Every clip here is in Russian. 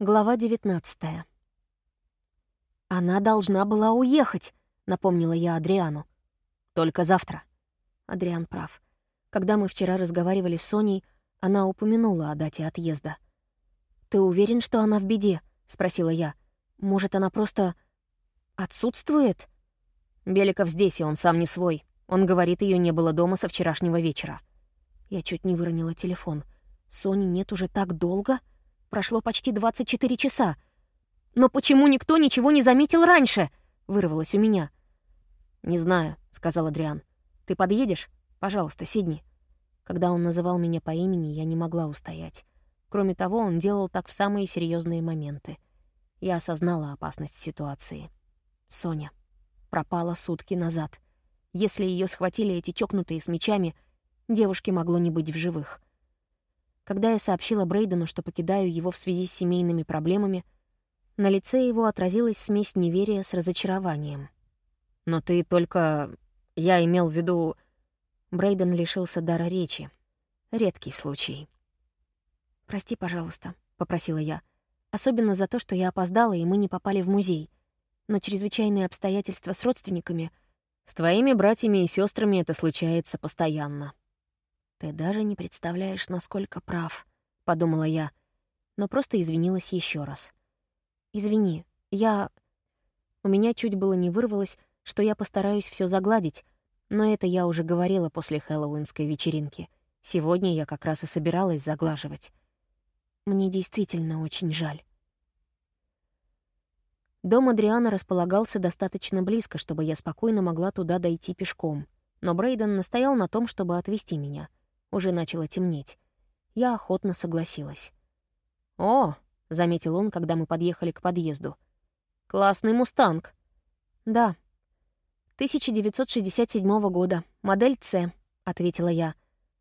Глава 19 «Она должна была уехать», — напомнила я Адриану. «Только завтра». Адриан прав. Когда мы вчера разговаривали с Соней, она упомянула о дате отъезда. «Ты уверен, что она в беде?» — спросила я. «Может, она просто отсутствует?» Беликов здесь, и он сам не свой. Он говорит, ее не было дома со вчерашнего вечера. Я чуть не выронила телефон. Сони нет уже так долго? Прошло почти 24 часа. «Но почему никто ничего не заметил раньше?» — вырвалось у меня. «Не знаю», — сказал Адриан. «Ты подъедешь? Пожалуйста, Сидни». Когда он называл меня по имени, я не могла устоять. Кроме того, он делал так в самые серьезные моменты. Я осознала опасность ситуации. Соня пропала сутки назад. Если ее схватили эти чокнутые с мечами, девушке могло не быть в живых. Когда я сообщила Брейдену, что покидаю его в связи с семейными проблемами, на лице его отразилась смесь неверия с разочарованием. «Но ты только... Я имел в виду...» Брейден лишился дара речи. Редкий случай. «Прости, пожалуйста», — попросила я. «Особенно за то, что я опоздала, и мы не попали в музей. Но чрезвычайные обстоятельства с родственниками...» «С твоими братьями и сестрами это случается постоянно», «Ты даже не представляешь, насколько прав», — подумала я, но просто извинилась еще раз. «Извини, я...» У меня чуть было не вырвалось, что я постараюсь все загладить, но это я уже говорила после хэллоуинской вечеринки. Сегодня я как раз и собиралась заглаживать. Мне действительно очень жаль. Дом Адриана располагался достаточно близко, чтобы я спокойно могла туда дойти пешком. Но Брейден настоял на том, чтобы отвезти меня. Уже начало темнеть. Я охотно согласилась. «О!» — заметил он, когда мы подъехали к подъезду. «Классный «Мустанг». «Да». «1967 года. Модель «С», — ответила я.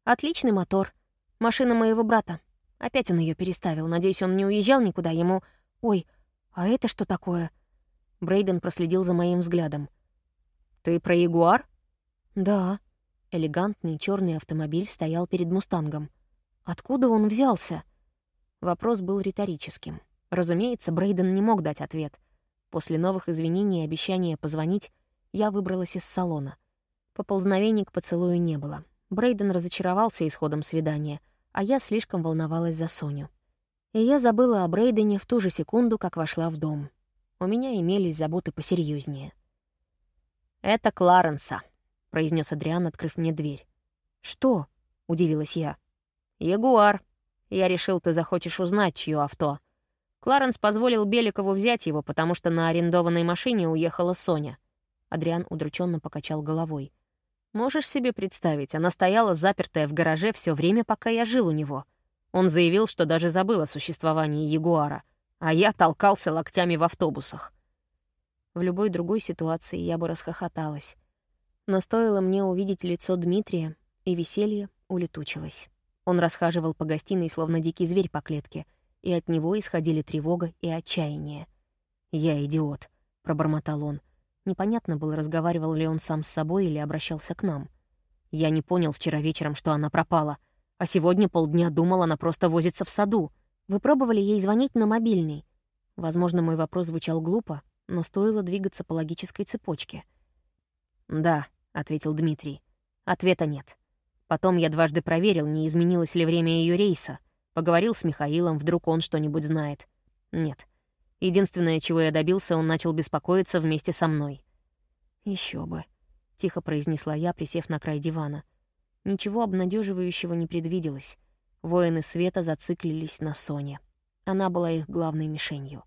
«Отличный мотор. Машина моего брата. Опять он ее переставил. Надеюсь, он не уезжал никуда. Ему... Ой, а это что такое?» Брейден проследил за моим взглядом. «Ты про Ягуар?» «Да». Элегантный черный автомобиль стоял перед «Мустангом». Откуда он взялся? Вопрос был риторическим. Разумеется, Брейден не мог дать ответ. После новых извинений и обещания позвонить, я выбралась из салона. Поползновений к поцелую не было. Брейден разочаровался исходом свидания, а я слишком волновалась за Соню. И я забыла о Брейдене в ту же секунду, как вошла в дом. У меня имелись заботы посерьезнее. «Это Кларенса», — произнес Адриан, открыв мне дверь. «Что?» — удивилась я. «Ягуар. Я решил, ты захочешь узнать, чье авто. Кларенс позволил Беликову взять его, потому что на арендованной машине уехала Соня». Адриан удрученно покачал головой. «Можешь себе представить, она стояла запертая в гараже все время, пока я жил у него. Он заявил, что даже забыл о существовании Ягуара, а я толкался локтями в автобусах. В любой другой ситуации я бы расхохоталась. Но стоило мне увидеть лицо Дмитрия, и веселье улетучилось. Он расхаживал по гостиной, словно дикий зверь по клетке, и от него исходили тревога и отчаяние. «Я идиот», — пробормотал он. Непонятно было, разговаривал ли он сам с собой или обращался к нам. Я не понял вчера вечером, что она пропала, а сегодня полдня думал, она просто возится в саду. Вы пробовали ей звонить на мобильный? Возможно, мой вопрос звучал глупо, но стоило двигаться по логической цепочке. «Да», ответил Дмитрий. Ответа нет. Потом я дважды проверил, не изменилось ли время ее рейса. Поговорил с Михаилом, вдруг он что-нибудь знает. Нет. Единственное, чего я добился, он начал беспокоиться вместе со мной. Еще бы», — тихо произнесла я, присев на край дивана. Ничего обнадеживающего не предвиделось. Воины света зациклились на Соне. Она была их главной мишенью.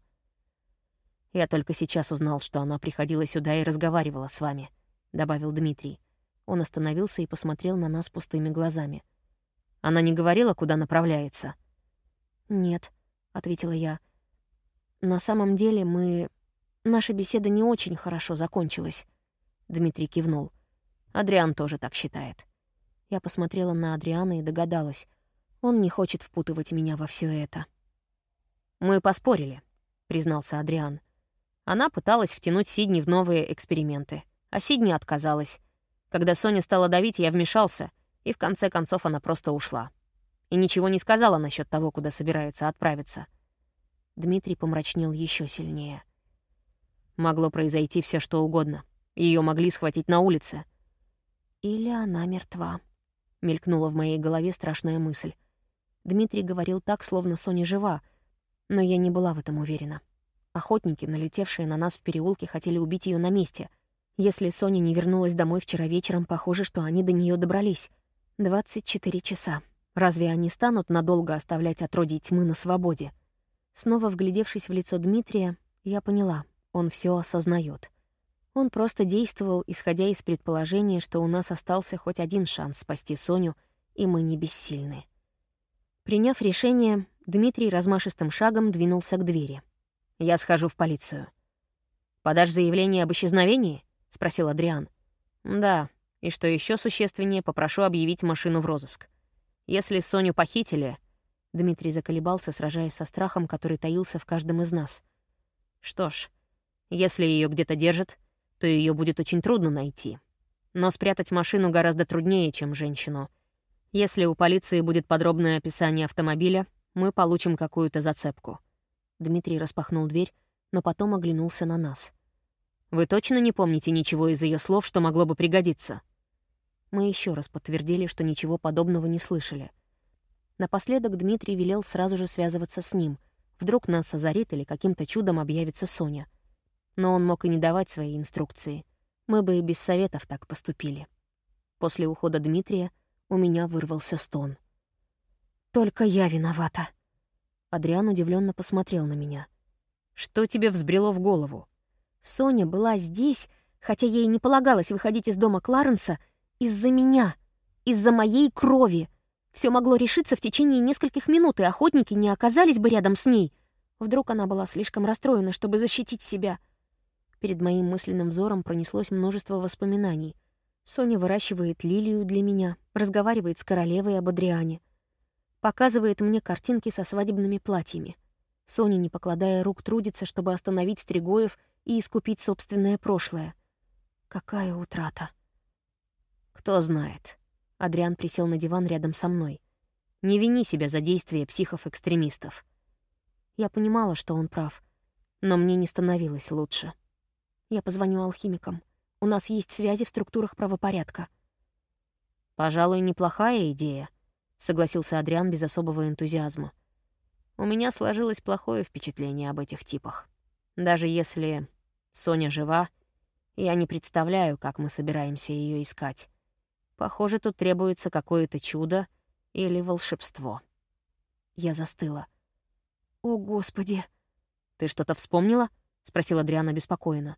Я только сейчас узнал, что она приходила сюда и разговаривала с вами. — добавил Дмитрий. Он остановился и посмотрел на нас пустыми глазами. «Она не говорила, куда направляется?» «Нет», — ответила я. «На самом деле мы... Наша беседа не очень хорошо закончилась». Дмитрий кивнул. «Адриан тоже так считает». Я посмотрела на Адриана и догадалась. Он не хочет впутывать меня во все это. «Мы поспорили», — признался Адриан. Она пыталась втянуть Сидни в новые эксперименты а Сидни отказалась. Когда Соня стала давить, я вмешался, и в конце концов она просто ушла. И ничего не сказала насчет того, куда собирается отправиться. Дмитрий помрачнел еще сильнее. Могло произойти все что угодно. Ее могли схватить на улице. Или она мертва. Мелькнула в моей голове страшная мысль. Дмитрий говорил так, словно Соня жива, но я не была в этом уверена. Охотники, налетевшие на нас в переулке, хотели убить ее на месте. Если Соня не вернулась домой вчера вечером, похоже, что они до нее добрались. 24 часа. Разве они станут надолго оставлять отродье тьмы на свободе? Снова вглядевшись в лицо Дмитрия, я поняла, он все осознает. Он просто действовал, исходя из предположения, что у нас остался хоть один шанс спасти Соню, и мы не бессильны. Приняв решение, Дмитрий размашистым шагом двинулся к двери. «Я схожу в полицию». «Подашь заявление об исчезновении?» — спросил Адриан. «Да, и что еще существеннее, попрошу объявить машину в розыск. Если Соню похитили...» Дмитрий заколебался, сражаясь со страхом, который таился в каждом из нас. «Что ж, если ее где-то держат, то ее будет очень трудно найти. Но спрятать машину гораздо труднее, чем женщину. Если у полиции будет подробное описание автомобиля, мы получим какую-то зацепку». Дмитрий распахнул дверь, но потом оглянулся на нас. Вы точно не помните ничего из ее слов, что могло бы пригодиться?» Мы еще раз подтвердили, что ничего подобного не слышали. Напоследок Дмитрий велел сразу же связываться с ним. Вдруг нас озарит или каким-то чудом объявится Соня. Но он мог и не давать свои инструкции. Мы бы и без советов так поступили. После ухода Дмитрия у меня вырвался стон. «Только я виновата». Адриан удивленно посмотрел на меня. «Что тебе взбрело в голову?» Соня была здесь, хотя ей не полагалось выходить из дома Кларенса, из-за меня, из-за моей крови. Все могло решиться в течение нескольких минут, и охотники не оказались бы рядом с ней. Вдруг она была слишком расстроена, чтобы защитить себя. Перед моим мысленным взором пронеслось множество воспоминаний. Соня выращивает лилию для меня, разговаривает с королевой об Адриане. Показывает мне картинки со свадебными платьями. Соня, не покладая рук, трудится, чтобы остановить Стригоев — и искупить собственное прошлое. Какая утрата. Кто знает. Адриан присел на диван рядом со мной. Не вини себя за действия психов-экстремистов. Я понимала, что он прав, но мне не становилось лучше. Я позвоню алхимикам. У нас есть связи в структурах правопорядка. «Пожалуй, неплохая идея», — согласился Адриан без особого энтузиазма. «У меня сложилось плохое впечатление об этих типах». Даже если Соня жива, я не представляю, как мы собираемся ее искать. Похоже, тут требуется какое-то чудо или волшебство. Я застыла. «О, Господи!» «Ты что-то вспомнила?» — спросила Адриана беспокойно.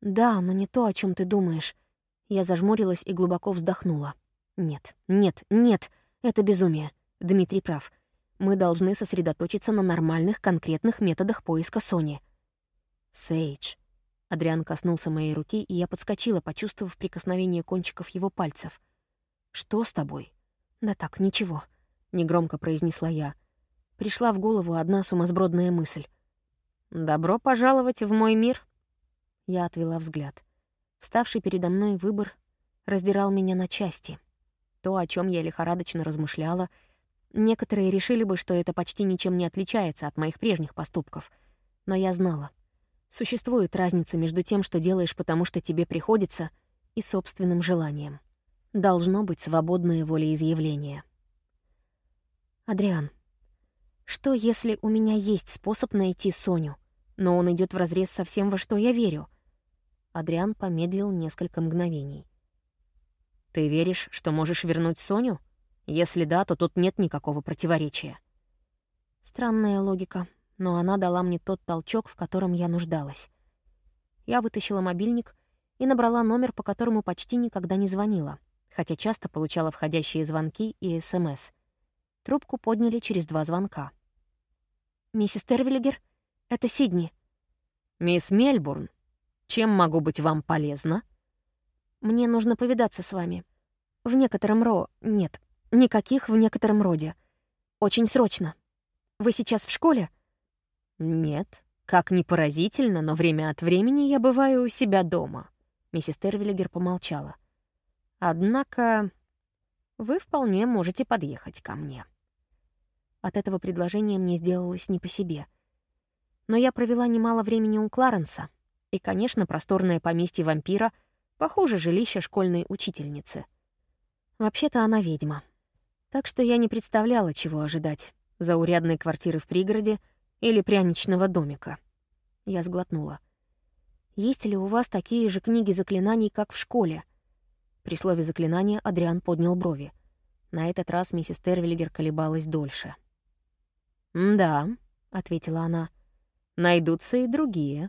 «Да, но не то, о чем ты думаешь». Я зажмурилась и глубоко вздохнула. «Нет, нет, нет, это безумие. Дмитрий прав. Мы должны сосредоточиться на нормальных, конкретных методах поиска Сони». «Сейдж». Адриан коснулся моей руки, и я подскочила, почувствовав прикосновение кончиков его пальцев. «Что с тобой?» «Да так, ничего», — негромко произнесла я. Пришла в голову одна сумасбродная мысль. «Добро пожаловать в мой мир!» Я отвела взгляд. Вставший передо мной выбор раздирал меня на части. То, о чем я лихорадочно размышляла, некоторые решили бы, что это почти ничем не отличается от моих прежних поступков. Но я знала — Существует разница между тем, что делаешь, потому что тебе приходится, и собственным желанием. Должно быть свободное волеизъявление. Адриан, что если у меня есть способ найти Соню, но он идет вразрез со всем, во что я верю? Адриан помедлил несколько мгновений. Ты веришь, что можешь вернуть Соню? Если да, то тут нет никакого противоречия. Странная логика, но она дала мне тот толчок, в котором я нуждалась. Я вытащила мобильник и набрала номер, по которому почти никогда не звонила, хотя часто получала входящие звонки и СМС. Трубку подняли через два звонка. «Миссис Тервиллигер, это Сидни». «Мисс Мельбурн, чем могу быть вам полезна?» «Мне нужно повидаться с вами. В некотором ро... Нет, никаких в некотором роде. Очень срочно. Вы сейчас в школе?» «Нет, как ни поразительно, но время от времени я бываю у себя дома», — миссис Тервиллигер помолчала. «Однако вы вполне можете подъехать ко мне». От этого предложения мне сделалось не по себе. Но я провела немало времени у Кларенса, и, конечно, просторное поместье вампира похоже жилище школьной учительницы. Вообще-то она ведьма. Так что я не представляла, чего ожидать. Заурядной квартиры в пригороде или пряничного домика. Я сглотнула. «Есть ли у вас такие же книги заклинаний, как в школе?» При слове заклинания Адриан поднял брови. На этот раз миссис Тервиллигер колебалась дольше. «Да», — ответила она, — «найдутся и другие».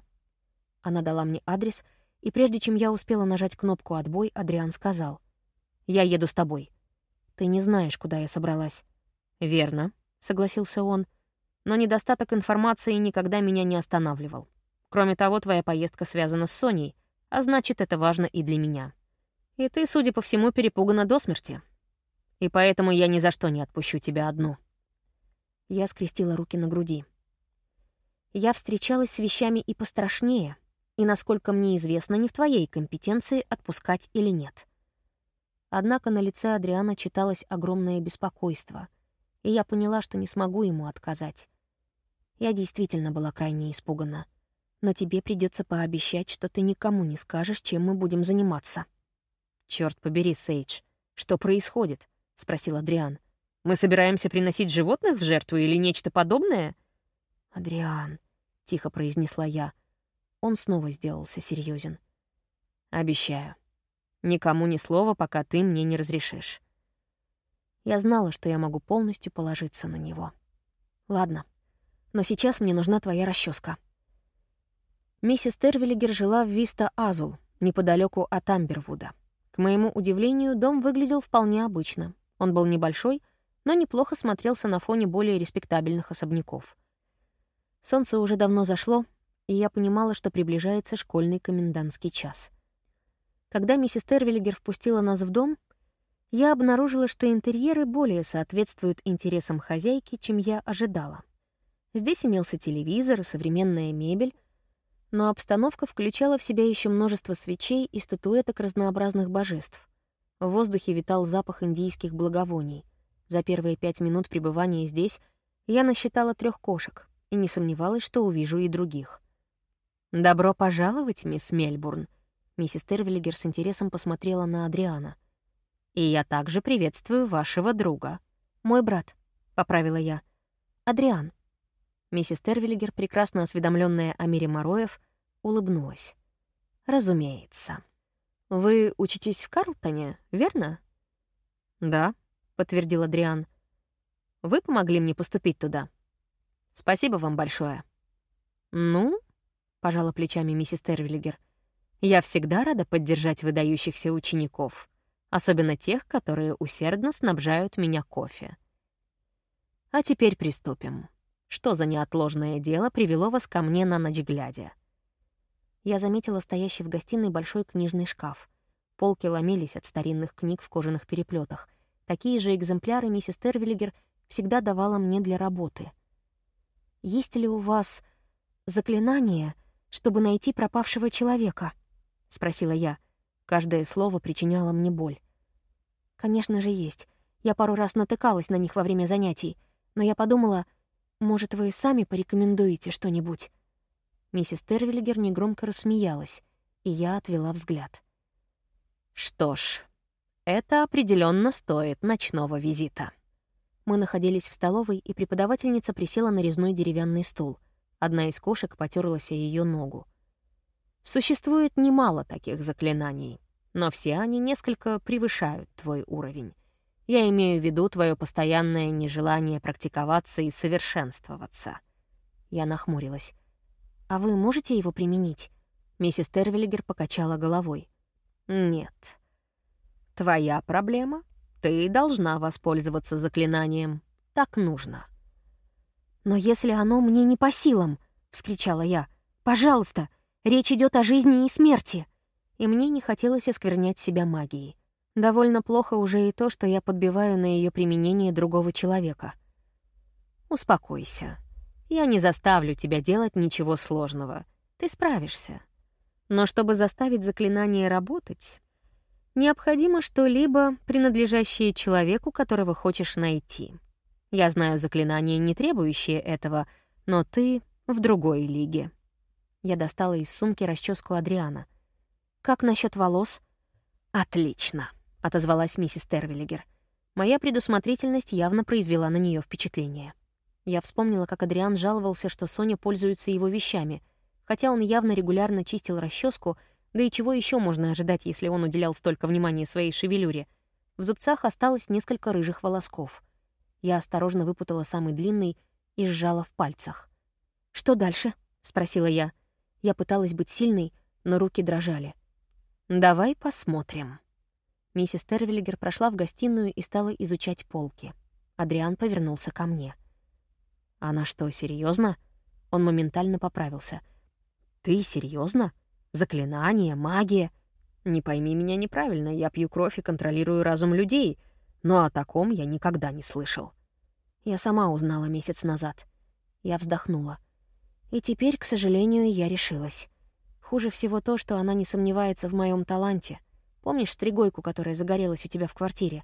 Она дала мне адрес, и прежде чем я успела нажать кнопку «Отбой», Адриан сказал. «Я еду с тобой». «Ты не знаешь, куда я собралась». «Верно», — согласился он. «Но недостаток информации никогда меня не останавливал. Кроме того, твоя поездка связана с Соней, а значит, это важно и для меня. И ты, судя по всему, перепугана до смерти. И поэтому я ни за что не отпущу тебя одну». Я скрестила руки на груди. Я встречалась с вещами и пострашнее — и, насколько мне известно, не в твоей компетенции отпускать или нет. Однако на лице Адриана читалось огромное беспокойство, и я поняла, что не смогу ему отказать. Я действительно была крайне испугана. Но тебе придется пообещать, что ты никому не скажешь, чем мы будем заниматься. Черт побери, Сейдж, что происходит? спросил Адриан. Мы собираемся приносить животных в жертву или нечто подобное? Адриан, тихо произнесла я. Он снова сделался серьезен. «Обещаю. Никому ни слова, пока ты мне не разрешишь». Я знала, что я могу полностью положиться на него. «Ладно, но сейчас мне нужна твоя расческа. Миссис Тервиллигер жила в Виста-Азул, неподалеку от Амбервуда. К моему удивлению, дом выглядел вполне обычно. Он был небольшой, но неплохо смотрелся на фоне более респектабельных особняков. Солнце уже давно зашло, и я понимала, что приближается школьный комендантский час. Когда миссис Тервиллигер впустила нас в дом, я обнаружила, что интерьеры более соответствуют интересам хозяйки, чем я ожидала. Здесь имелся телевизор и современная мебель, но обстановка включала в себя еще множество свечей и статуэток разнообразных божеств. В воздухе витал запах индийских благовоний. За первые пять минут пребывания здесь я насчитала трех кошек и не сомневалась, что увижу и других. «Добро пожаловать, мисс Мельбурн», — миссис Тервиллигер с интересом посмотрела на Адриана. «И я также приветствую вашего друга». «Мой брат», — поправила я. «Адриан». Миссис Тервиллигер, прекрасно осведомленная о мире Мороев, улыбнулась. «Разумеется. Вы учитесь в Карлтоне, верно?» «Да», — подтвердил Адриан. «Вы помогли мне поступить туда. Спасибо вам большое». «Ну, пожала плечами миссис Тервиллигер. «Я всегда рада поддержать выдающихся учеников, особенно тех, которые усердно снабжают меня кофе. А теперь приступим. Что за неотложное дело привело вас ко мне на ночь глядя?» Я заметила стоящий в гостиной большой книжный шкаф. Полки ломились от старинных книг в кожаных переплетах. Такие же экземпляры миссис Тервиллигер всегда давала мне для работы. «Есть ли у вас заклинание, чтобы найти пропавшего человека?» — спросила я. Каждое слово причиняло мне боль. «Конечно же, есть. Я пару раз натыкалась на них во время занятий, но я подумала, может, вы сами порекомендуете что-нибудь?» Миссис Тервиллигер негромко рассмеялась, и я отвела взгляд. «Что ж, это определенно стоит ночного визита». Мы находились в столовой, и преподавательница присела на резной деревянный стул. Одна из кошек потерлась о ее ногу. Существует немало таких заклинаний, но все они несколько превышают твой уровень. Я имею в виду твое постоянное нежелание практиковаться и совершенствоваться. Я нахмурилась. «А вы можете его применить?» Миссис Тервиллигер покачала головой. «Нет. Твоя проблема. Ты должна воспользоваться заклинанием. Так нужно». «Но если оно мне не по силам!» — вскричала я. «Пожалуйста, речь идет о жизни и смерти!» И мне не хотелось осквернять себя магией. Довольно плохо уже и то, что я подбиваю на ее применение другого человека. «Успокойся. Я не заставлю тебя делать ничего сложного. Ты справишься. Но чтобы заставить заклинание работать, необходимо что-либо, принадлежащее человеку, которого хочешь найти. Я знаю заклинания, не требующие этого, но ты в другой лиге». Я достала из сумки расческу Адриана. «Как насчет волос?» «Отлично», — отозвалась миссис Тервиллигер. Моя предусмотрительность явно произвела на нее впечатление. Я вспомнила, как Адриан жаловался, что Соня пользуется его вещами, хотя он явно регулярно чистил расческу, да и чего еще можно ожидать, если он уделял столько внимания своей шевелюре. В зубцах осталось несколько рыжих волосков. Я осторожно выпутала самый длинный и сжала в пальцах. «Что дальше?» — спросила я. Я пыталась быть сильной, но руки дрожали. «Давай посмотрим». Миссис Тервиллигер прошла в гостиную и стала изучать полки. Адриан повернулся ко мне. «Она что, серьезно? Он моментально поправился. «Ты серьезно? Заклинание, магия? Не пойми меня неправильно, я пью кровь и контролирую разум людей, но о таком я никогда не слышал». Я сама узнала месяц назад. Я вздохнула. И теперь, к сожалению, я решилась. Хуже всего то, что она не сомневается в моем таланте. Помнишь стригойку, которая загорелась у тебя в квартире?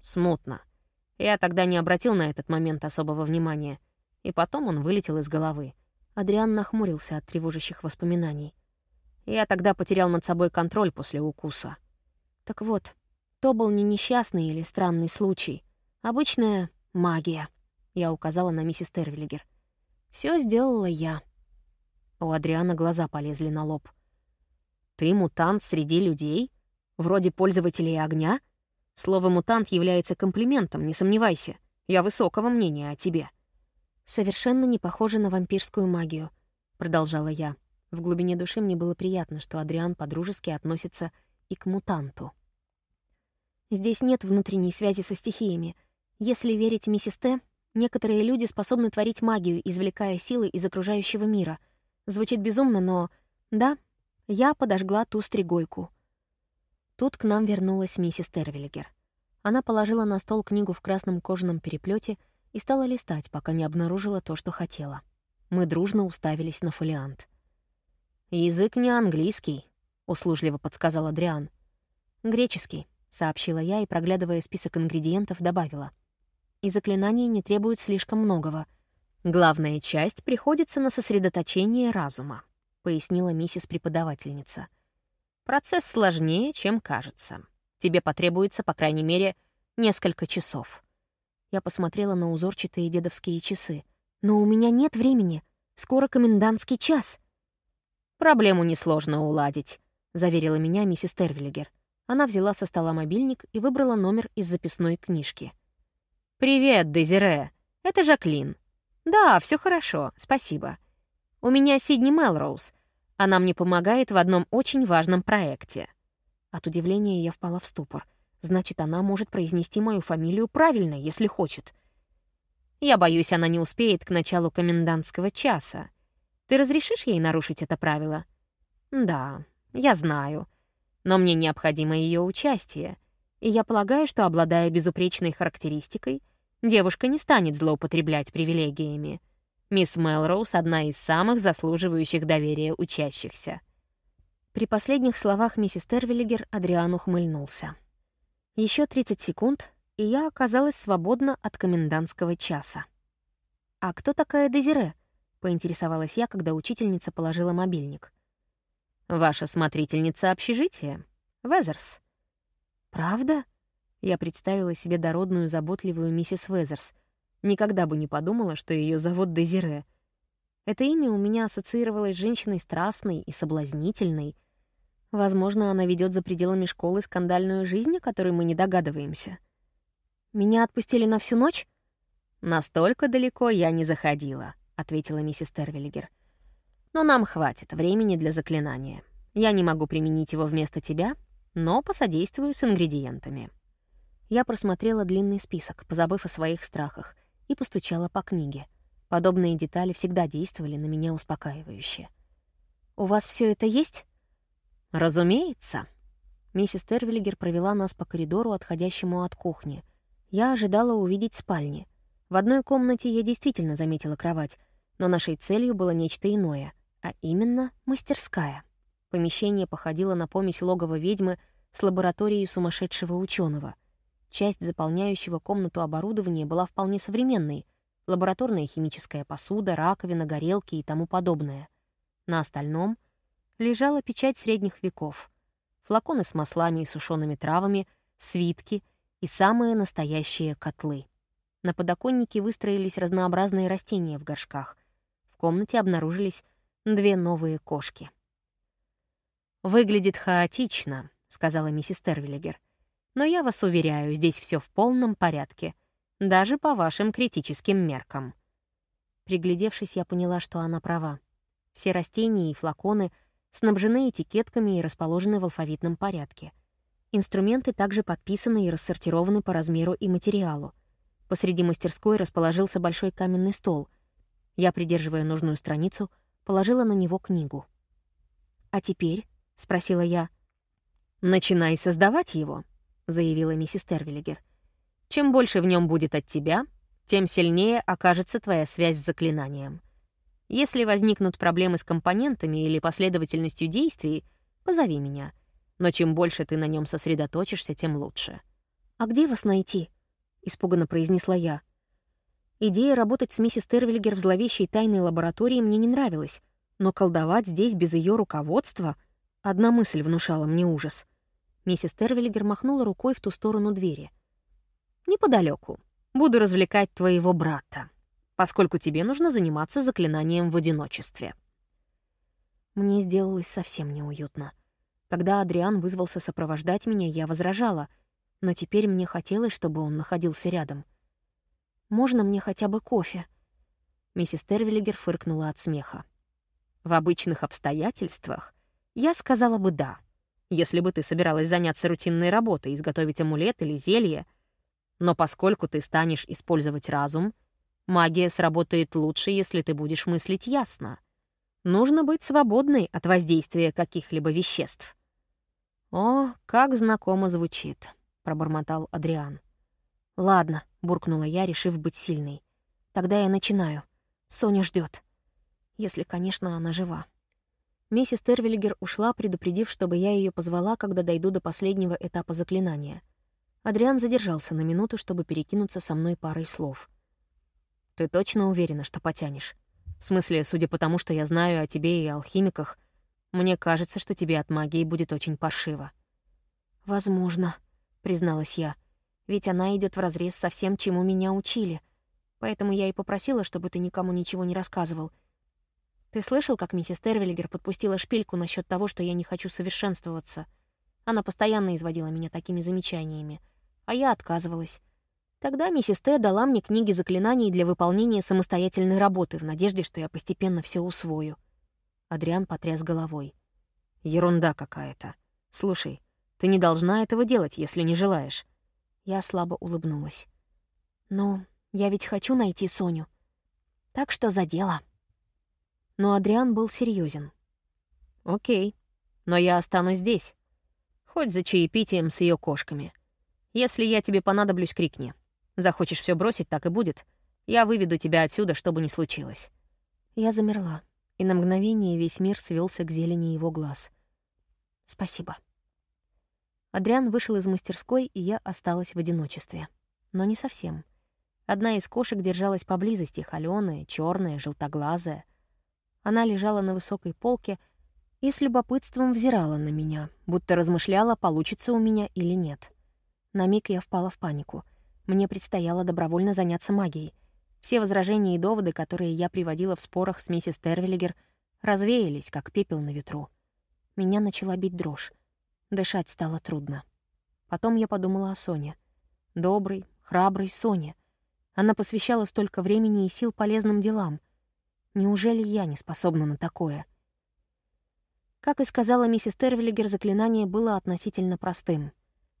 Смутно. Я тогда не обратил на этот момент особого внимания. И потом он вылетел из головы. Адриан нахмурился от тревожащих воспоминаний. Я тогда потерял над собой контроль после укуса. Так вот, то был не несчастный или странный случай. Обычная магия. Я указала на миссис Тервиллигер. Все сделала я. У Адриана глаза полезли на лоб. «Ты мутант среди людей? Вроде пользователей огня? Слово «мутант» является комплиментом, не сомневайся. Я высокого мнения о тебе». «Совершенно не похоже на вампирскую магию», — продолжала я. В глубине души мне было приятно, что Адриан подружески относится и к мутанту. Здесь нет внутренней связи со стихиями. Если верить миссис Т, некоторые люди способны творить магию, извлекая силы из окружающего мира. Звучит безумно, но... Да, я подожгла ту стригойку. Тут к нам вернулась миссис Тервиллигер. Она положила на стол книгу в красном кожаном переплете и стала листать, пока не обнаружила то, что хотела. Мы дружно уставились на фолиант. «Язык не английский», — услужливо подсказал Адриан. «Греческий», — сообщила я и, проглядывая список ингредиентов, добавила и заклинания не требуют слишком многого. Главная часть приходится на сосредоточение разума, пояснила миссис-преподавательница. Процесс сложнее, чем кажется. Тебе потребуется, по крайней мере, несколько часов. Я посмотрела на узорчатые дедовские часы. «Но у меня нет времени. Скоро комендантский час». «Проблему несложно уладить», — заверила меня миссис Тервиллигер. Она взяла со стола мобильник и выбрала номер из записной книжки. «Привет, Дезире. Это Жаклин. Да, все хорошо, спасибо. У меня Сидни Мелроуз. Она мне помогает в одном очень важном проекте». От удивления я впала в ступор. Значит, она может произнести мою фамилию правильно, если хочет. Я боюсь, она не успеет к началу комендантского часа. Ты разрешишь ей нарушить это правило? Да, я знаю. Но мне необходимо ее участие — и я полагаю, что, обладая безупречной характеристикой, девушка не станет злоупотреблять привилегиями. Мисс Мелроуз — одна из самых заслуживающих доверия учащихся. При последних словах миссис Тервиллигер Адриан ухмыльнулся. Еще 30 секунд, и я оказалась свободна от комендантского часа. «А кто такая Дезире?» — поинтересовалась я, когда учительница положила мобильник. «Ваша смотрительница общежития, Везерс», «Правда?» Я представила себе дородную, заботливую миссис Везерс. Никогда бы не подумала, что ее зовут Дезире. Это имя у меня ассоциировалось с женщиной страстной и соблазнительной. Возможно, она ведет за пределами школы скандальную жизнь, о которой мы не догадываемся. «Меня отпустили на всю ночь?» «Настолько далеко я не заходила», — ответила миссис Тервиллигер. «Но нам хватит времени для заклинания. Я не могу применить его вместо тебя, но посодействую с ингредиентами». Я просмотрела длинный список, позабыв о своих страхах, и постучала по книге. Подобные детали всегда действовали на меня успокаивающе. «У вас все это есть?» «Разумеется». Миссис Тервиллигер провела нас по коридору, отходящему от кухни. Я ожидала увидеть спальни. В одной комнате я действительно заметила кровать, но нашей целью было нечто иное, а именно мастерская. Помещение походило на помесь логова ведьмы с лабораторией сумасшедшего ученого. Часть заполняющего комнату оборудования была вполне современной, лабораторная химическая посуда, раковина, горелки и тому подобное. На остальном лежала печать средних веков, флаконы с маслами и сушеными травами, свитки и самые настоящие котлы. На подоконнике выстроились разнообразные растения в горшках. В комнате обнаружились две новые кошки. «Выглядит хаотично», — сказала миссис Тервиллигер. «Но я вас уверяю, здесь все в полном порядке, даже по вашим критическим меркам». Приглядевшись, я поняла, что она права. Все растения и флаконы снабжены этикетками и расположены в алфавитном порядке. Инструменты также подписаны и рассортированы по размеру и материалу. Посреди мастерской расположился большой каменный стол. Я, придерживая нужную страницу, положила на него книгу. «А теперь?» — спросила я. «Начинай создавать его», — заявила миссис Тервиллигер. «Чем больше в нем будет от тебя, тем сильнее окажется твоя связь с заклинанием. Если возникнут проблемы с компонентами или последовательностью действий, позови меня. Но чем больше ты на нем сосредоточишься, тем лучше». «А где вас найти?» — испуганно произнесла я. Идея работать с миссис Тервильгер в зловещей тайной лаборатории мне не нравилась, но колдовать здесь без ее руководства — одна мысль внушала мне ужас. Миссис Тервильгер махнула рукой в ту сторону двери. «Неподалеку. Буду развлекать твоего брата, поскольку тебе нужно заниматься заклинанием в одиночестве». Мне сделалось совсем неуютно. Когда Адриан вызвался сопровождать меня, я возражала, но теперь мне хотелось, чтобы он находился рядом. «Можно мне хотя бы кофе?» Миссис Тервиллигер фыркнула от смеха. «В обычных обстоятельствах я сказала бы «да», если бы ты собиралась заняться рутинной работой, изготовить амулет или зелье. Но поскольку ты станешь использовать разум, магия сработает лучше, если ты будешь мыслить ясно. Нужно быть свободной от воздействия каких-либо веществ. О, как знакомо звучит пробормотал Адриан. «Ладно», — буркнула я, решив быть сильной. «Тогда я начинаю. Соня ждет, Если, конечно, она жива». Миссис Тервильгер ушла, предупредив, чтобы я ее позвала, когда дойду до последнего этапа заклинания. Адриан задержался на минуту, чтобы перекинуться со мной парой слов. «Ты точно уверена, что потянешь? В смысле, судя по тому, что я знаю о тебе и алхимиках, мне кажется, что тебе от магии будет очень паршиво». «Возможно», — призналась я. «Ведь она идет вразрез со всем, чему меня учили. Поэтому я и попросила, чтобы ты никому ничего не рассказывал. Ты слышал, как миссис Тервиллигер подпустила шпильку насчет того, что я не хочу совершенствоваться? Она постоянно изводила меня такими замечаниями, а я отказывалась. Тогда миссис Т дала мне книги заклинаний для выполнения самостоятельной работы в надежде, что я постепенно все усвою. Адриан потряс головой. «Ерунда какая-то. Слушай, ты не должна этого делать, если не желаешь». Я слабо улыбнулась. «Ну, я ведь хочу найти Соню. Так что за дело». Но Адриан был серьезен. «Окей, но я останусь здесь. Хоть за чаепитием с ее кошками. Если я тебе понадоблюсь, крикни. Захочешь все бросить, так и будет. Я выведу тебя отсюда, что бы ни случилось». Я замерла, и на мгновение весь мир свелся к зелени его глаз. «Спасибо». Адриан вышел из мастерской, и я осталась в одиночестве. Но не совсем. Одна из кошек держалась поблизости, холёная, черная, желтоглазая. Она лежала на высокой полке и с любопытством взирала на меня, будто размышляла, получится у меня или нет. На миг я впала в панику. Мне предстояло добровольно заняться магией. Все возражения и доводы, которые я приводила в спорах с миссис Тервиллигер, развеялись, как пепел на ветру. Меня начала бить дрожь. Дышать стало трудно. Потом я подумала о Соне. Доброй, храброй Соне. Она посвящала столько времени и сил полезным делам. Неужели я не способна на такое? Как и сказала миссис Тервиллигер, заклинание было относительно простым.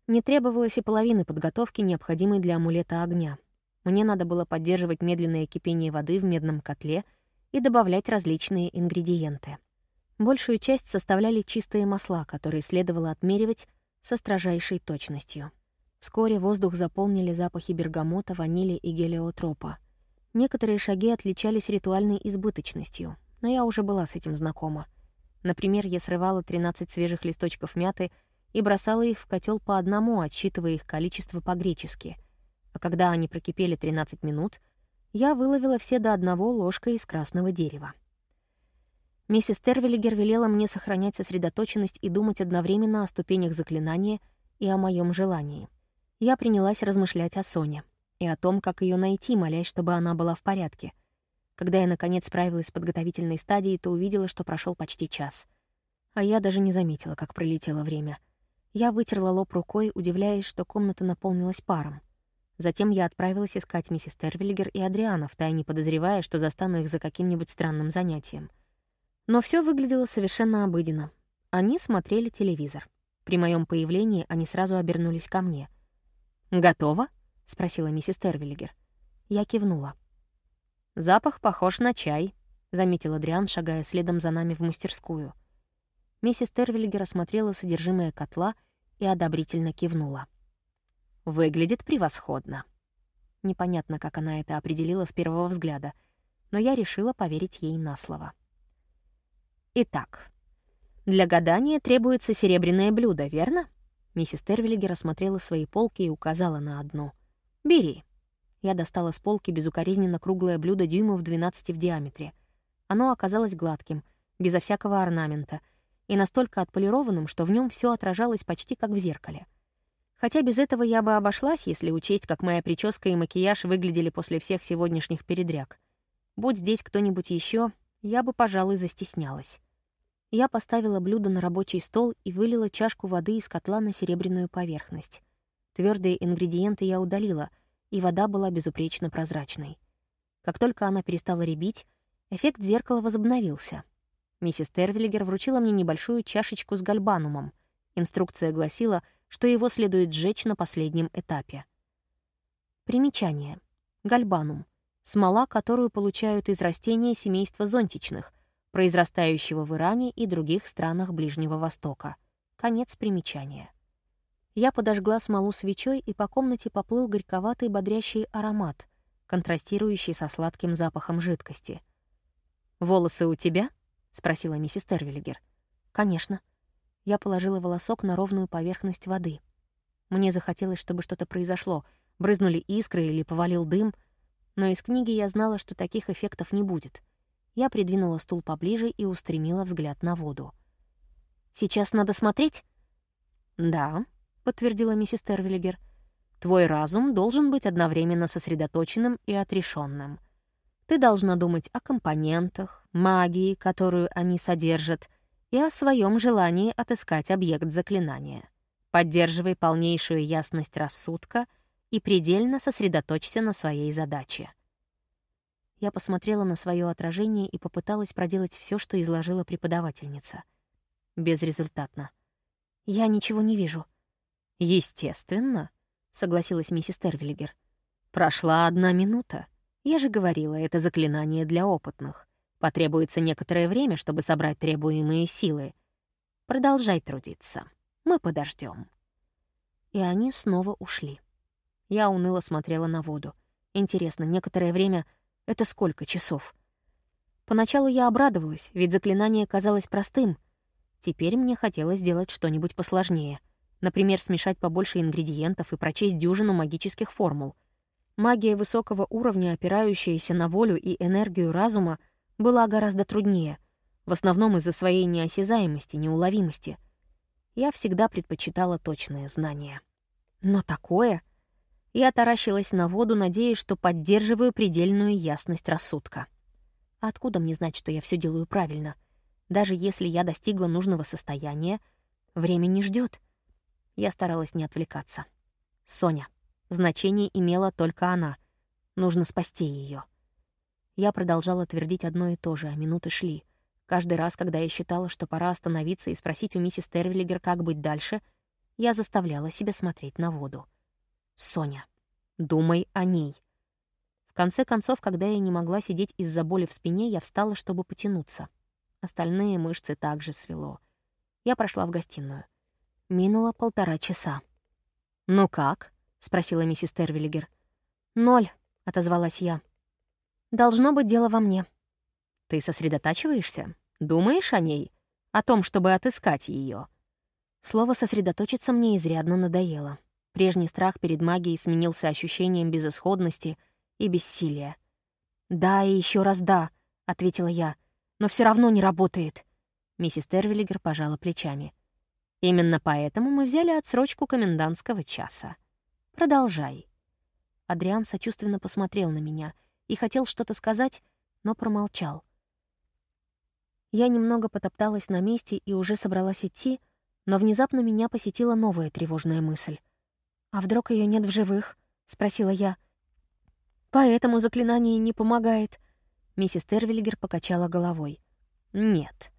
Не требовалось и половины подготовки, необходимой для амулета огня. Мне надо было поддерживать медленное кипение воды в медном котле и добавлять различные ингредиенты. Большую часть составляли чистые масла, которые следовало отмеривать со строжайшей точностью. Вскоре воздух заполнили запахи бергамота, ванили и гелиотропа. Некоторые шаги отличались ритуальной избыточностью, но я уже была с этим знакома. Например, я срывала 13 свежих листочков мяты и бросала их в котел по одному, отсчитывая их количество по-гречески. А когда они прокипели 13 минут, Я выловила все до одного ложкой из красного дерева. Миссис Тервиллигер велела мне сохранять сосредоточенность и думать одновременно о ступенях заклинания и о моем желании. Я принялась размышлять о Соне и о том, как ее найти, молясь, чтобы она была в порядке. Когда я, наконец, справилась с подготовительной стадией, то увидела, что прошел почти час. А я даже не заметила, как пролетело время. Я вытерла лоб рукой, удивляясь, что комната наполнилась паром. Затем я отправилась искать миссис Тервиллигер и Адриана, втайне подозревая, что застану их за каким-нибудь странным занятием. Но все выглядело совершенно обыденно. Они смотрели телевизор. При моем появлении они сразу обернулись ко мне. «Готово?» — спросила миссис Тервиллигер. Я кивнула. «Запах похож на чай», — заметил Адриан, шагая следом за нами в мастерскую. Миссис Тервиллигер осмотрела содержимое котла и одобрительно кивнула. «Выглядит превосходно». Непонятно, как она это определила с первого взгляда, но я решила поверить ей на слово. Итак, для гадания требуется серебряное блюдо, верно? Миссис Тервиллигер осмотрела свои полки и указала на одну. «Бери». Я достала с полки безукоризненно круглое блюдо дюймов 12 в диаметре. Оно оказалось гладким, безо всякого орнамента, и настолько отполированным, что в нем все отражалось почти как в зеркале. Хотя без этого я бы обошлась, если учесть, как моя прическа и макияж выглядели после всех сегодняшних передряг. Будь здесь кто-нибудь еще, я бы, пожалуй, застеснялась. Я поставила блюдо на рабочий стол и вылила чашку воды из котла на серебряную поверхность. Твердые ингредиенты я удалила, и вода была безупречно прозрачной. Как только она перестала рябить, эффект зеркала возобновился. Миссис Тервиллигер вручила мне небольшую чашечку с гальбанумом. Инструкция гласила, что его следует сжечь на последнем этапе. Примечание. Гальбанум — смола, которую получают из растения семейства зонтичных, произрастающего в Иране и других странах Ближнего Востока. Конец примечания. Я подожгла смолу свечой, и по комнате поплыл горьковатый бодрящий аромат, контрастирующий со сладким запахом жидкости. «Волосы у тебя?» — спросила миссис Тервиллигер. «Конечно». Я положила волосок на ровную поверхность воды. Мне захотелось, чтобы что-то произошло, брызнули искры или повалил дым, но из книги я знала, что таких эффектов не будет — я придвинула стул поближе и устремила взгляд на воду. «Сейчас надо смотреть?» «Да», — подтвердила миссис Тервиллигер. «Твой разум должен быть одновременно сосредоточенным и отрешенным. Ты должна думать о компонентах, магии, которую они содержат, и о своем желании отыскать объект заклинания. Поддерживай полнейшую ясность рассудка и предельно сосредоточься на своей задаче. Я посмотрела на свое отражение и попыталась проделать все, что изложила преподавательница. Безрезультатно. «Я ничего не вижу». «Естественно», — согласилась миссис Тервиллигер. «Прошла одна минута. Я же говорила, это заклинание для опытных. Потребуется некоторое время, чтобы собрать требуемые силы. Продолжай трудиться. Мы подождем. И они снова ушли. Я уныло смотрела на воду. Интересно, некоторое время это сколько часов? Поначалу я обрадовалась, ведь заклинание казалось простым. Теперь мне хотелось сделать что-нибудь посложнее. Например, смешать побольше ингредиентов и прочесть дюжину магических формул. Магия высокого уровня, опирающаяся на волю и энергию разума, была гораздо труднее, в основном из-за своей неосязаемости, неуловимости. Я всегда предпочитала точные знания. Но такое... Я таращилась на воду, надеясь, что поддерживаю предельную ясность рассудка. Откуда мне знать, что я все делаю правильно? Даже если я достигла нужного состояния, время не ждет. Я старалась не отвлекаться. Соня. Значение имела только она. Нужно спасти ее. Я продолжала твердить одно и то же, а минуты шли. Каждый раз, когда я считала, что пора остановиться и спросить у миссис Тервиллигер, как быть дальше, я заставляла себя смотреть на воду. Соня. Думай о ней. В конце концов, когда я не могла сидеть из-за боли в спине, я встала, чтобы потянуться. Остальные мышцы также свело. Я прошла в гостиную. Минуло полтора часа. «Ну как?» — спросила миссис Тервиллигер. «Ноль», — отозвалась я. «Должно быть дело во мне». «Ты сосредотачиваешься? Думаешь о ней? О том, чтобы отыскать ее? Слово «сосредоточиться» мне изрядно надоело. Прежний страх перед магией сменился ощущением безысходности и бессилия. «Да и еще раз да», — ответила я. «Но все равно не работает». Миссис Тервиллигер пожала плечами. «Именно поэтому мы взяли отсрочку комендантского часа. Продолжай». Адриан сочувственно посмотрел на меня и хотел что-то сказать, но промолчал. Я немного потопталась на месте и уже собралась идти, но внезапно меня посетила новая тревожная мысль. «А вдруг ее нет в живых?» — спросила я. «Поэтому заклинание не помогает». Миссис Тервильгер покачала головой. «Нет.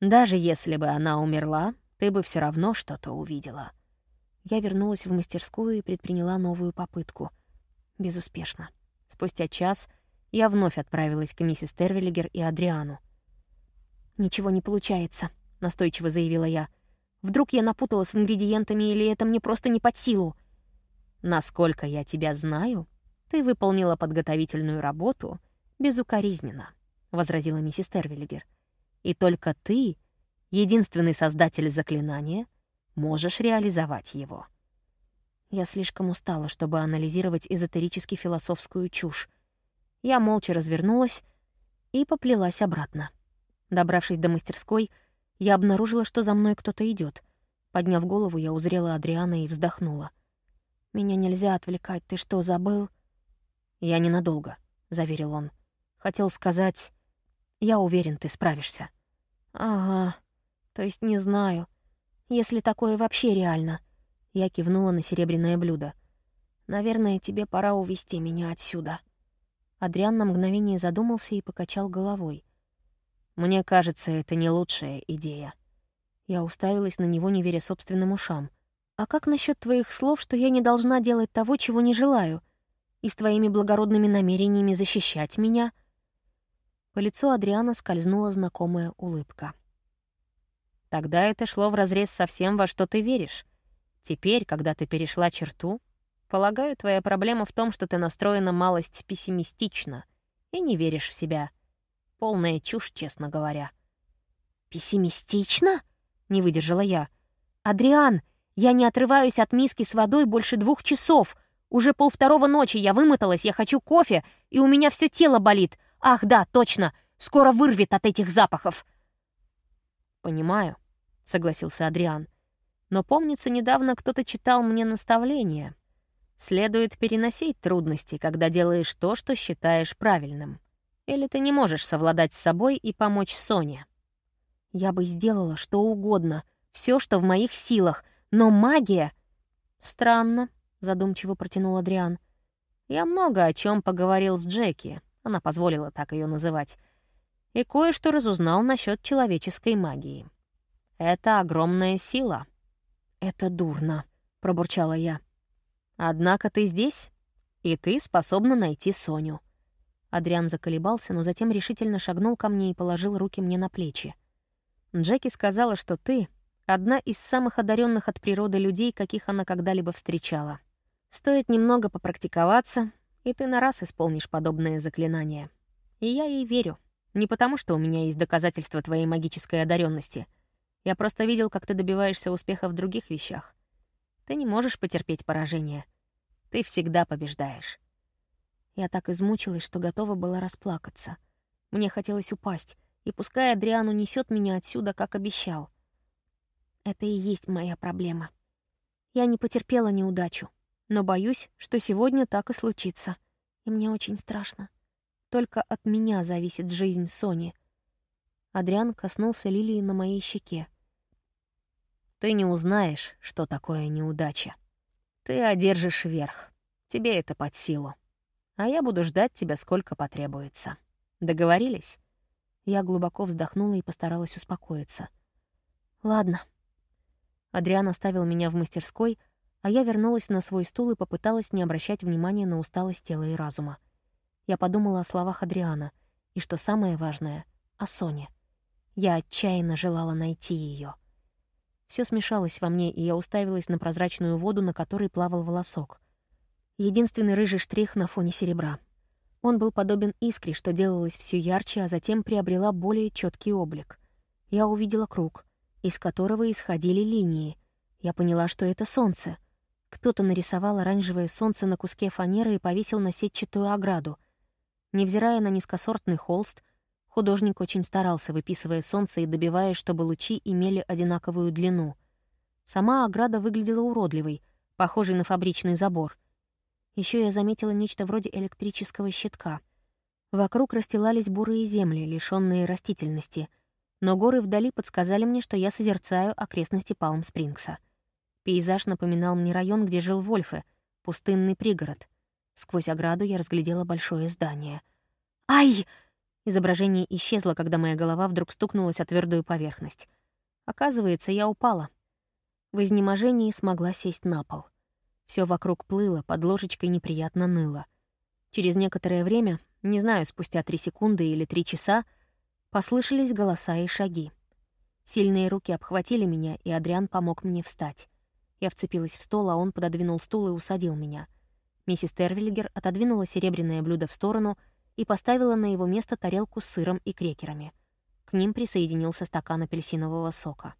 Даже если бы она умерла, ты бы все равно что-то увидела». Я вернулась в мастерскую и предприняла новую попытку. Безуспешно. Спустя час я вновь отправилась к миссис Тервиллигер и Адриану. «Ничего не получается», — настойчиво заявила я. «Вдруг я напутала с ингредиентами, или это мне просто не под силу?» «Насколько я тебя знаю, ты выполнила подготовительную работу безукоризненно», — возразила миссис Тервиллигер. «И только ты, единственный создатель заклинания, можешь реализовать его». Я слишком устала, чтобы анализировать эзотерически-философскую чушь. Я молча развернулась и поплелась обратно. Добравшись до мастерской, я обнаружила, что за мной кто-то идет. Подняв голову, я узрела Адриана и вздохнула. «Меня нельзя отвлекать, ты что, забыл?» «Я ненадолго», — заверил он. «Хотел сказать, я уверен, ты справишься». «Ага, то есть не знаю. Если такое вообще реально». Я кивнула на серебряное блюдо. «Наверное, тебе пора увести меня отсюда». Адриан на мгновение задумался и покачал головой. Мне кажется, это не лучшая идея. Я уставилась на него, не веря собственным ушам. А как насчет твоих слов, что я не должна делать того, чего не желаю? И с твоими благородными намерениями защищать меня? По лицу Адриана скользнула знакомая улыбка. Тогда это шло вразрез со всем, во что ты веришь. Теперь, когда ты перешла черту, полагаю, твоя проблема в том, что ты настроена малость пессимистично и не веришь в себя — Полная чушь, честно говоря. «Пессимистично?» — не выдержала я. «Адриан, я не отрываюсь от миски с водой больше двух часов. Уже полвторого ночи я вымоталась, я хочу кофе, и у меня все тело болит. Ах, да, точно, скоро вырвет от этих запахов». «Понимаю», — согласился Адриан. «Но помнится, недавно кто-то читал мне наставление. Следует переносить трудности, когда делаешь то, что считаешь правильным. Или ты не можешь совладать с собой и помочь Соне? Я бы сделала что угодно, все, что в моих силах, но магия... Странно, задумчиво протянул Адриан. Я много о чем поговорил с Джеки, она позволила так ее называть, и кое-что разузнал насчет человеческой магии. Это огромная сила. Это дурно, пробурчала я. Однако ты здесь, и ты способна найти Соню. Адриан заколебался, но затем решительно шагнул ко мне и положил руки мне на плечи. «Джеки сказала, что ты — одна из самых одаренных от природы людей, каких она когда-либо встречала. Стоит немного попрактиковаться, и ты на раз исполнишь подобное заклинание. И я ей верю. Не потому, что у меня есть доказательства твоей магической одаренности. Я просто видел, как ты добиваешься успеха в других вещах. Ты не можешь потерпеть поражение. Ты всегда побеждаешь. Я так измучилась, что готова была расплакаться. Мне хотелось упасть, и пускай Адриан унесет меня отсюда, как обещал. Это и есть моя проблема. Я не потерпела неудачу, но боюсь, что сегодня так и случится. И мне очень страшно. Только от меня зависит жизнь Сони. Адриан коснулся лилии на моей щеке. Ты не узнаешь, что такое неудача. Ты одержишь верх. Тебе это под силу а я буду ждать тебя сколько потребуется. Договорились?» Я глубоко вздохнула и постаралась успокоиться. «Ладно». Адриан оставил меня в мастерской, а я вернулась на свой стул и попыталась не обращать внимания на усталость тела и разума. Я подумала о словах Адриана, и, что самое важное, о Соне. Я отчаянно желала найти ее. Все смешалось во мне, и я уставилась на прозрачную воду, на которой плавал волосок единственный рыжий штрих на фоне серебра. Он был подобен искре, что делалось все ярче, а затем приобрела более четкий облик. Я увидела круг, из которого исходили линии. Я поняла, что это солнце. Кто-то нарисовал оранжевое солнце на куске фанеры и повесил на сетчатую ограду. Невзирая на низкосортный холст, художник очень старался, выписывая солнце и добиваясь, чтобы лучи имели одинаковую длину. Сама ограда выглядела уродливой, похожей на фабричный забор. Еще я заметила нечто вроде электрического щитка. Вокруг расстилались бурые земли, лишённые растительности, но горы вдали подсказали мне, что я созерцаю окрестности Палм-Спрингса. Пейзаж напоминал мне район, где жил Вольфе, пустынный пригород. Сквозь ограду я разглядела большое здание. «Ай!» Изображение исчезло, когда моя голова вдруг стукнулась о твердую поверхность. Оказывается, я упала. В изнеможении смогла сесть на пол. Все вокруг плыло, под ложечкой неприятно ныло. Через некоторое время, не знаю, спустя три секунды или три часа, послышались голоса и шаги. Сильные руки обхватили меня, и Адриан помог мне встать. Я вцепилась в стол, а он пододвинул стул и усадил меня. Миссис Тервильгер отодвинула серебряное блюдо в сторону и поставила на его место тарелку с сыром и крекерами. К ним присоединился стакан апельсинового сока.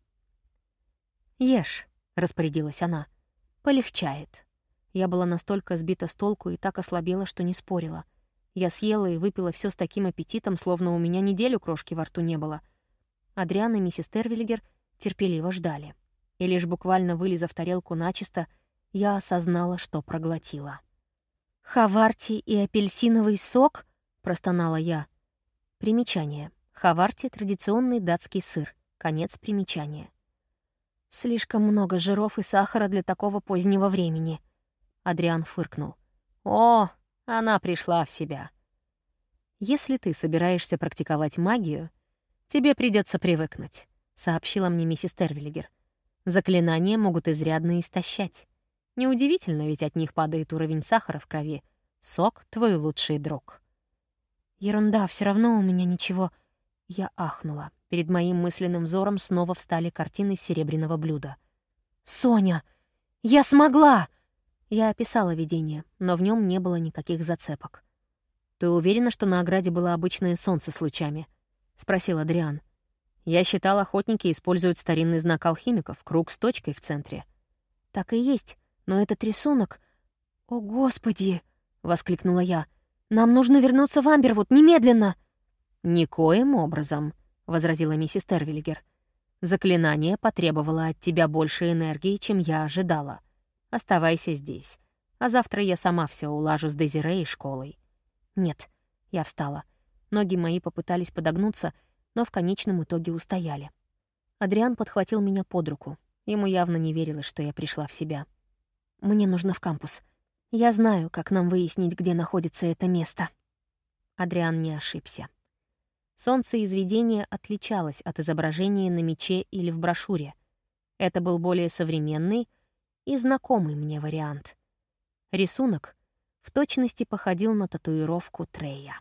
«Ешь», — распорядилась она. «Полегчает». Я была настолько сбита с толку и так ослабела, что не спорила. Я съела и выпила все с таким аппетитом, словно у меня неделю крошки во рту не было. Адриан и миссис Тервильгер терпеливо ждали. И лишь буквально вылезав тарелку начисто, я осознала, что проглотила. «Хаварти и апельсиновый сок?» — простонала я. Примечание. Хаварти — традиционный датский сыр. Конец примечания. Слишком много жиров и сахара для такого позднего времени. Адриан фыркнул. О, она пришла в себя. Если ты собираешься практиковать магию, тебе придется привыкнуть, сообщила мне миссис Тервиллигер. Заклинания могут изрядно истощать. Неудивительно, ведь от них падает уровень сахара в крови. Сок — твой лучший друг. Ерунда, все равно у меня ничего. Я ахнула. Перед моим мысленным взором снова встали картины серебряного блюда. «Соня! Я смогла!» Я описала видение, но в нем не было никаких зацепок. «Ты уверена, что на ограде было обычное солнце с лучами?» — спросил Адриан. «Я считал, охотники используют старинный знак алхимиков, круг с точкой в центре». «Так и есть. Но этот рисунок... О, Господи!» — воскликнула я. «Нам нужно вернуться в Амбервуд немедленно!» «Никоим образом», — возразила миссис Тервиллигер. «Заклинание потребовало от тебя больше энергии, чем я ожидала. Оставайся здесь. А завтра я сама все улажу с Дезире и школой». «Нет», — я встала. Ноги мои попытались подогнуться, но в конечном итоге устояли. Адриан подхватил меня под руку. Ему явно не верилось, что я пришла в себя. Мне нужно в кампус. Я знаю, как нам выяснить, где находится это место». Адриан не ошибся. Солнце из видения отличалось от изображения на мече или в брошюре. Это был более современный и знакомый мне вариант. Рисунок в точности походил на татуировку Трея.